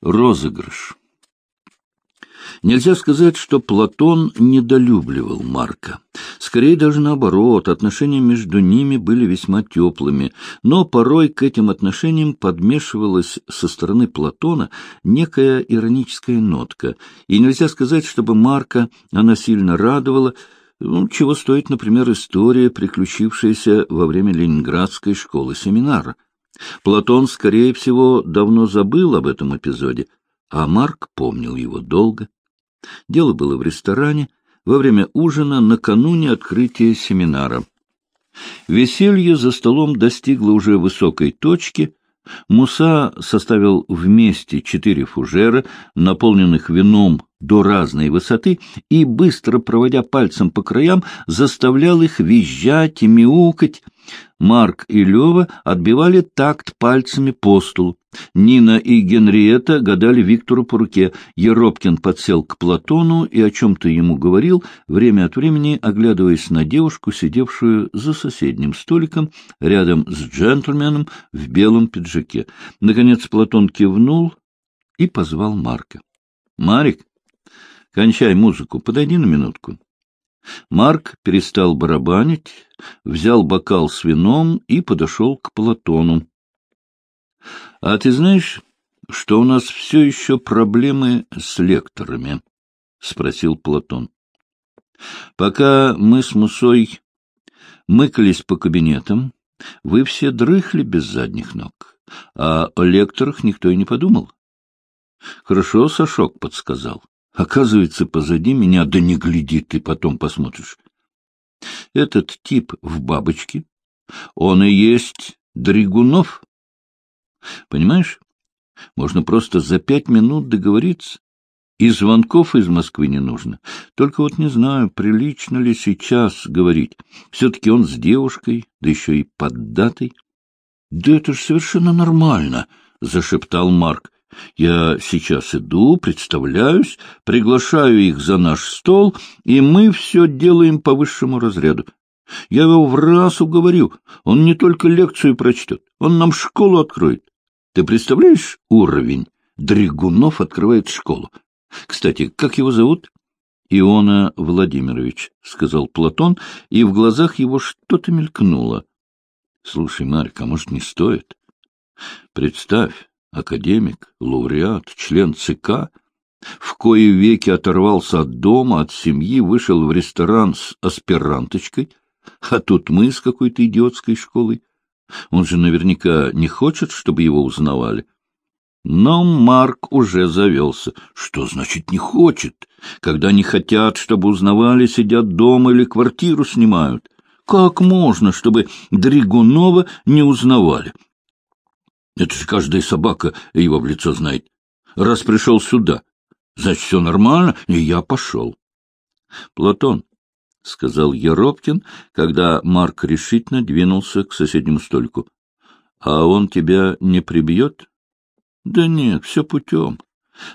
Розыгрыш. Нельзя сказать, что Платон недолюбливал Марка. Скорее даже наоборот, отношения между ними были весьма теплыми, но порой к этим отношениям подмешивалась со стороны Платона некая ироническая нотка, и нельзя сказать, чтобы Марка она сильно радовала, ну, чего стоит, например, история, приключившаяся во время Ленинградской школы-семинара. Платон, скорее всего, давно забыл об этом эпизоде, а Марк помнил его долго. Дело было в ресторане во время ужина накануне открытия семинара. Веселье за столом достигло уже высокой точки. Муса составил вместе четыре фужера, наполненных вином до разной высоты, и, быстро проводя пальцем по краям, заставлял их визжать и мяукать. Марк и Лева отбивали такт пальцами по столу. Нина и Генриетта гадали Виктору по руке. Еропкин подсел к Платону и о чем-то ему говорил, время от времени оглядываясь на девушку, сидевшую за соседним столиком, рядом с джентльменом в белом пиджаке. Наконец Платон кивнул и позвал Марка. — Марик, кончай музыку, подойди на минутку. Марк перестал барабанить, взял бокал с вином и подошел к Платону. — А ты знаешь, что у нас все еще проблемы с лекторами? — спросил Платон. — Пока мы с Мусой мыкались по кабинетам, вы все дрыхли без задних ног, а о лекторах никто и не подумал. Хорошо Сашок подсказал. Оказывается, позади меня, да не гляди, ты потом посмотришь. Этот тип в бабочке, он и есть Дригунов. Понимаешь? Можно просто за пять минут договориться. И звонков из Москвы не нужно. Только вот не знаю, прилично ли сейчас говорить. Все-таки он с девушкой, да еще и поддатой. — Да это же совершенно нормально, — зашептал Марк. Я сейчас иду, представляюсь, приглашаю их за наш стол, и мы все делаем по высшему разряду. Я его в раз уговорю, он не только лекцию прочтет, он нам школу откроет. Ты представляешь уровень? Дригунов открывает школу. Кстати, как его зовут? Иона Владимирович, — сказал Платон, и в глазах его что-то мелькнуло. — Слушай, Марик, а может, не стоит? Представь, академик, лауреат, член ЦК, в кои веки оторвался от дома, от семьи, вышел в ресторан с аспиранточкой, а тут мы с какой-то идиотской школой. Он же наверняка не хочет, чтобы его узнавали. Но Марк уже завелся. Что значит «не хочет»? Когда не хотят, чтобы узнавали, сидят дома или квартиру снимают. Как можно, чтобы Дригунова не узнавали? Это же каждая собака его в лицо знает. Раз пришел сюда, значит, все нормально, и я пошел. — Платон, — сказал Еропкин, когда Марк решительно двинулся к соседнему столику. — А он тебя не прибьет? — Да нет, все путем.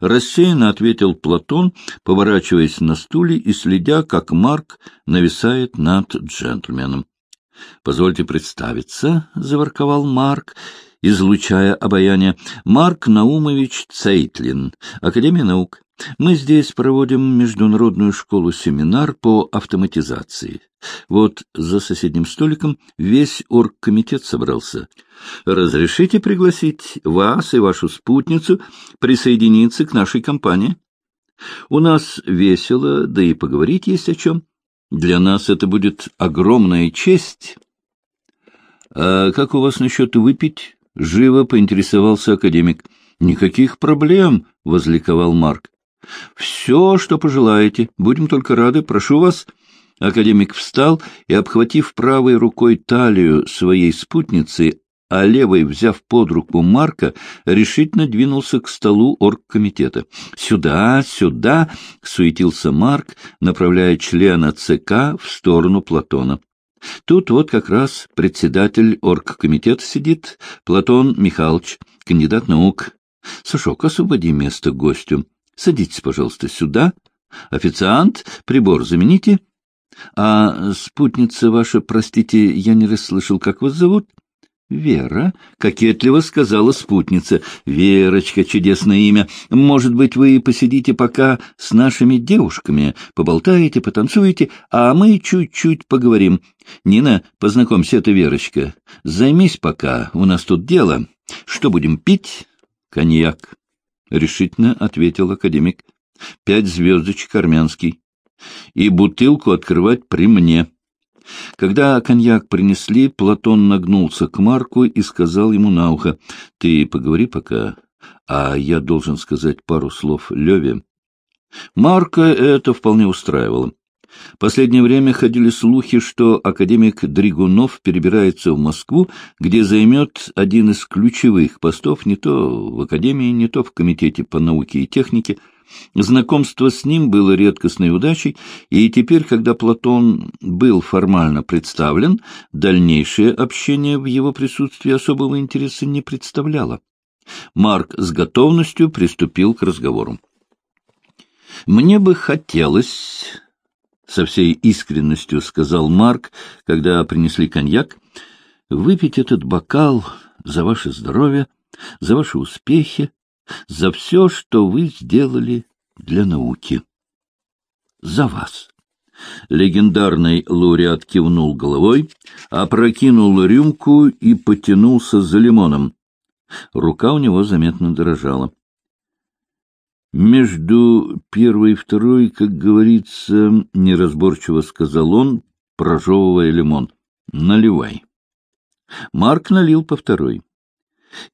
Рассеянно ответил Платон, поворачиваясь на стуле и следя, как Марк нависает над джентльменом. — Позвольте представиться, — заворковал Марк, — излучая обаяние, Марк Наумович Цейтлин, Академия наук. Мы здесь проводим международную школу-семинар по автоматизации. Вот за соседним столиком весь оргкомитет собрался. Разрешите пригласить вас и вашу спутницу присоединиться к нашей компании? У нас весело, да и поговорить есть о чем. Для нас это будет огромная честь. А как у вас насчет выпить — живо поинтересовался академик. — Никаких проблем, — возликовал Марк. — Все, что пожелаете. Будем только рады. Прошу вас. Академик встал и, обхватив правой рукой талию своей спутницы, а левой, взяв под руку Марка, решительно двинулся к столу оргкомитета. «Сюда, сюда!» — суетился Марк, направляя члена ЦК в сторону Платона. Тут вот как раз председатель оргкомитета сидит, Платон Михайлович, кандидат наук. Сашок, освободи место гостю. Садитесь, пожалуйста, сюда. Официант, прибор замените. А спутница ваша, простите, я не расслышал, как вас зовут? Вера, — кокетливо сказала спутница. — Верочка, чудесное имя. Может быть, вы посидите пока с нашими девушками, поболтаете, потанцуете, а мы чуть-чуть поговорим. Нина, познакомься, это Верочка. Займись пока, у нас тут дело. Что будем пить? — Коньяк, — решительно ответил академик. — Пять звездочек армянский. И бутылку открывать при мне. — когда коньяк принесли, Платон нагнулся к Марку и сказал ему на ухо, — Ты поговори пока, а я должен сказать пару слов Леве. Марка это вполне устраивало. Последнее время ходили слухи, что академик Дригунов перебирается в Москву, где займет один из ключевых постов не то в академии, не то в комитете по науке и технике — Знакомство с ним было редкостной удачей, и теперь, когда Платон был формально представлен, дальнейшее общение в его присутствии особого интереса не представляло. Марк с готовностью приступил к разговору. «Мне бы хотелось...» — со всей искренностью сказал Марк, когда принесли коньяк, — выпить этот бокал за ваше здоровье, за ваши успехи, за все, что вы сделали для науки. За вас. Легендарный лауреат кивнул головой, опрокинул рюмку и потянулся за лимоном. Рука у него заметно дрожала. Между первой и второй, как говорится, неразборчиво сказал он, прожевывая лимон. Наливай. Марк налил по второй.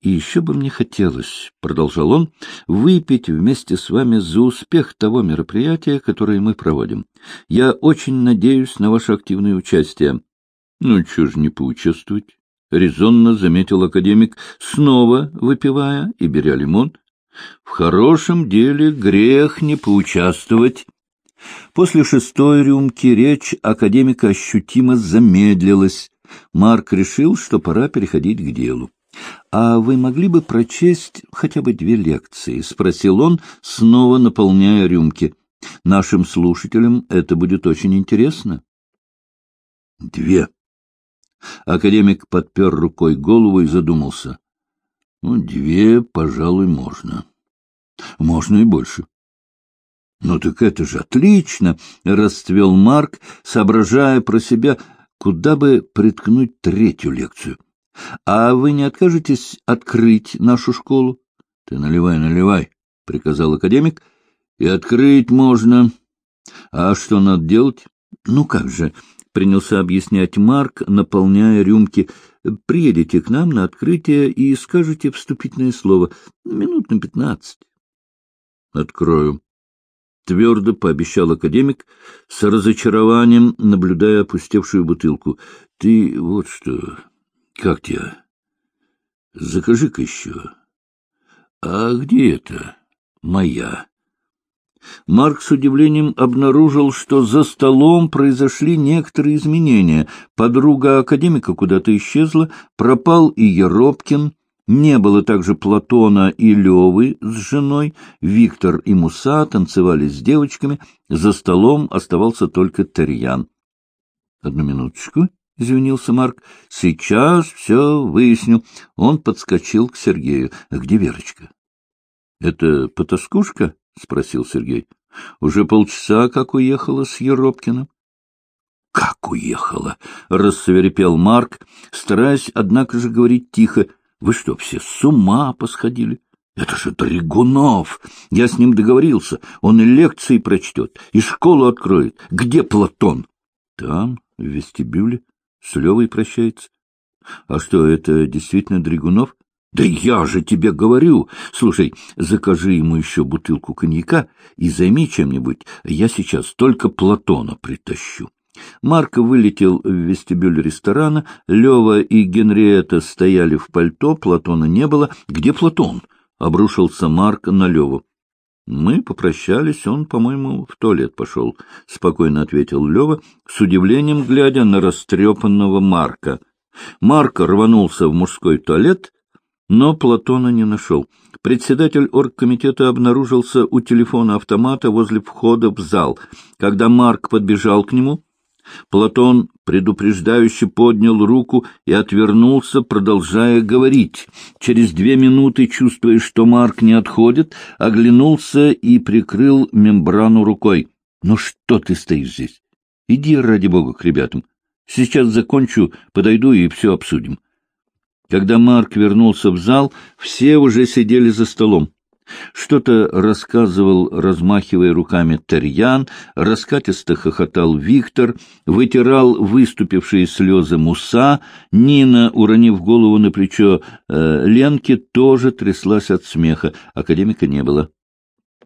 И еще бы мне хотелось, — продолжал он, — выпить вместе с вами за успех того мероприятия, которое мы проводим. Я очень надеюсь на ваше активное участие. — Ну, чего ж не поучаствовать? — резонно заметил академик, снова выпивая и беря лимон. — В хорошем деле грех не поучаствовать. После шестой рюмки речь академика ощутимо замедлилась. Марк решил, что пора переходить к делу. «А вы могли бы прочесть хотя бы две лекции?» — спросил он, снова наполняя рюмки. «Нашим слушателям это будет очень интересно». «Две». Академик подпер рукой голову и задумался. «Ну, две, пожалуй, можно. Можно и больше». «Ну так это же отлично!» — расцвел Марк, соображая про себя, куда бы приткнуть третью лекцию. А вы не откажетесь открыть нашу школу? — Ты наливай, наливай, — приказал академик. — И открыть можно. А что надо делать? — Ну как же, — принялся объяснять Марк, наполняя рюмки. — Приедете к нам на открытие и скажете вступительное слово. Минут на пятнадцать. — Открою. — твердо пообещал академик, с разочарованием наблюдая опустевшую бутылку. — Ты вот что... Как тебя? Закажи-ка еще. А где это? Моя. Марк с удивлением обнаружил, что за столом произошли некоторые изменения. Подруга академика куда-то исчезла, пропал и Еропкин, не было также Платона и Левы с женой, Виктор и Муса танцевали с девочками, за столом оставался только Терьян. — Одну минуточку, — извинился Марк. — Сейчас все выясню. Он подскочил к Сергею. — Где Верочка? — Это потаскушка? — спросил Сергей. — Уже полчаса как уехала с Еропкиным. — Как уехала? — рассверепел Марк, стараясь, однако же, говорить тихо. — Вы что, все с ума посходили? Это же Дригунов! Я с ним договорился. Он и лекции прочтет, и школу откроет. Где Платон? — Там, в вестибюле. С Левой прощается. А что, это действительно Дригунов? Да я же тебе говорю! Слушай, закажи ему еще бутылку коньяка и займи чем-нибудь. Я сейчас только Платона притащу. Марко вылетел в вестибюль ресторана. Лева и Генриетта стояли в пальто, Платона не было. Где Платон? Обрушился Марк на Леву. Мы попрощались, он, по-моему, в туалет пошел, — спокойно ответил Лева, с удивлением глядя на растрепанного Марка. Марк рванулся в мужской туалет, но Платона не нашел. Председатель оргкомитета обнаружился у телефона автомата возле входа в зал. Когда Марк подбежал к нему, Платон предупреждающе поднял руку и отвернулся, продолжая говорить. Через две минуты, чувствуя, что Марк не отходит, оглянулся и прикрыл мембрану рукой. — Ну что ты стоишь здесь? Иди, ради бога, к ребятам. Сейчас закончу, подойду и все обсудим. Когда Марк вернулся в зал, все уже сидели за столом. Что-то рассказывал, размахивая руками Терьян, раскатисто хохотал Виктор, вытирал выступившие слезы Муса, Нина, уронив голову на плечо э, Ленки, тоже тряслась от смеха, академика не было.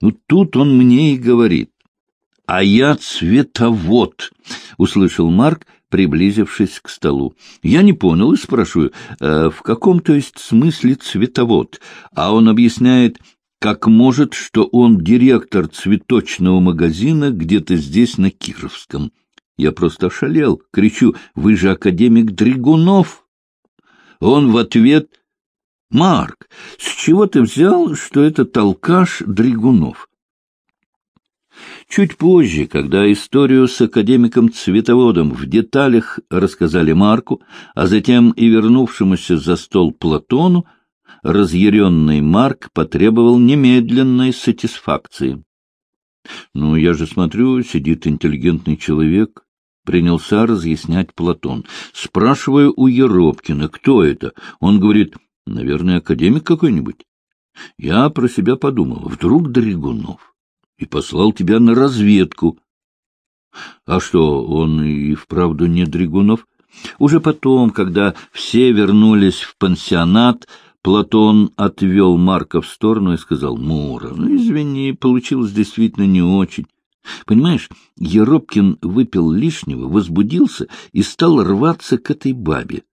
Ну, тут он мне и говорит. — А я цветовод, — услышал Марк, приблизившись к столу. Я не понял и спрашиваю, э, в каком, то есть, смысле цветовод? А он объясняет, как может, что он директор цветочного магазина где-то здесь, на Кировском. Я просто ошалел, кричу, вы же академик Дригунов. Он в ответ, Марк, с чего ты взял, что это толкаш Дригунов? Чуть позже, когда историю с академиком Цветоводом в деталях рассказали Марку, а затем и вернувшемуся за стол Платону, разъяренный Марк потребовал немедленной сатисфакции. — Ну, я же смотрю, сидит интеллигентный человек, — принялся разъяснять Платон. Спрашиваю у Еропкина, кто это. Он говорит, наверное, академик какой-нибудь. Я про себя подумал, вдруг Дригунов, и послал тебя на разведку. А что, он и вправду не Дригунов? Уже потом, когда все вернулись в пансионат, Платон отвел Марка в сторону и сказал, «Мура, ну, извини, получилось действительно не очень. Понимаешь, Еропкин выпил лишнего, возбудился и стал рваться к этой бабе.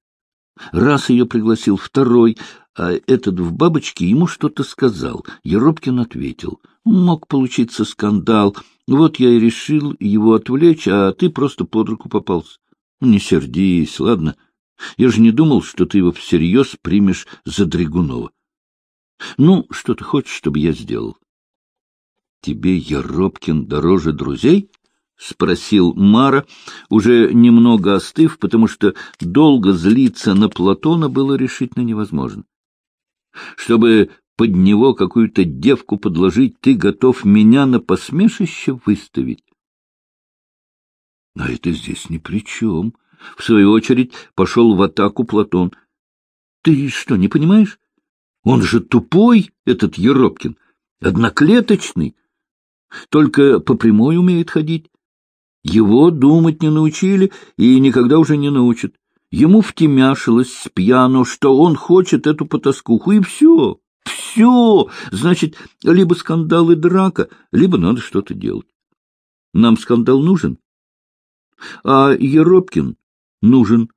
Раз ее пригласил второй, а этот в бабочке ему что-то сказал. Еропкин ответил. Мог получиться скандал. Вот я и решил его отвлечь, а ты просто под руку попался. Не сердись, ладно?» Я же не думал, что ты его всерьез примешь за Дрягунова. Ну, что ты хочешь, чтобы я сделал? Тебе Еропкин дороже друзей? — спросил Мара, уже немного остыв, потому что долго злиться на Платона было решительно невозможно. — Чтобы под него какую-то девку подложить, ты готов меня на посмешище выставить? — А это здесь ни при чем, в свою очередь пошел в атаку Платон. — Ты что, не понимаешь? Он же тупой, этот Еропкин, одноклеточный, только по прямой умеет ходить. Его думать не научили и никогда уже не научат. Ему втемяшилось с что он хочет эту потаскуху, и все, все. Значит, либо скандал и драка, либо надо что-то делать. Нам скандал нужен. А Еропкин нужен.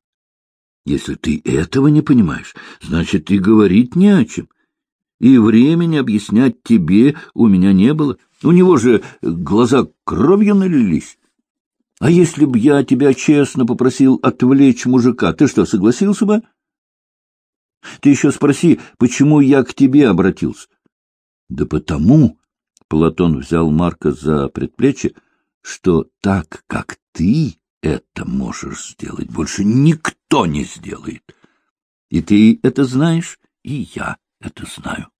Если ты этого не понимаешь, значит, и говорить не о чем. И времени объяснять тебе у меня не было. У него же глаза кровью налились. А если б я тебя честно попросил отвлечь мужика, ты что, согласился бы? Ты еще спроси, почему я к тебе обратился. Да потому, — Платон взял Марка за предплечье, — что так, как ты это можешь сделать, больше никто не сделает. И ты это знаешь, и я это знаю.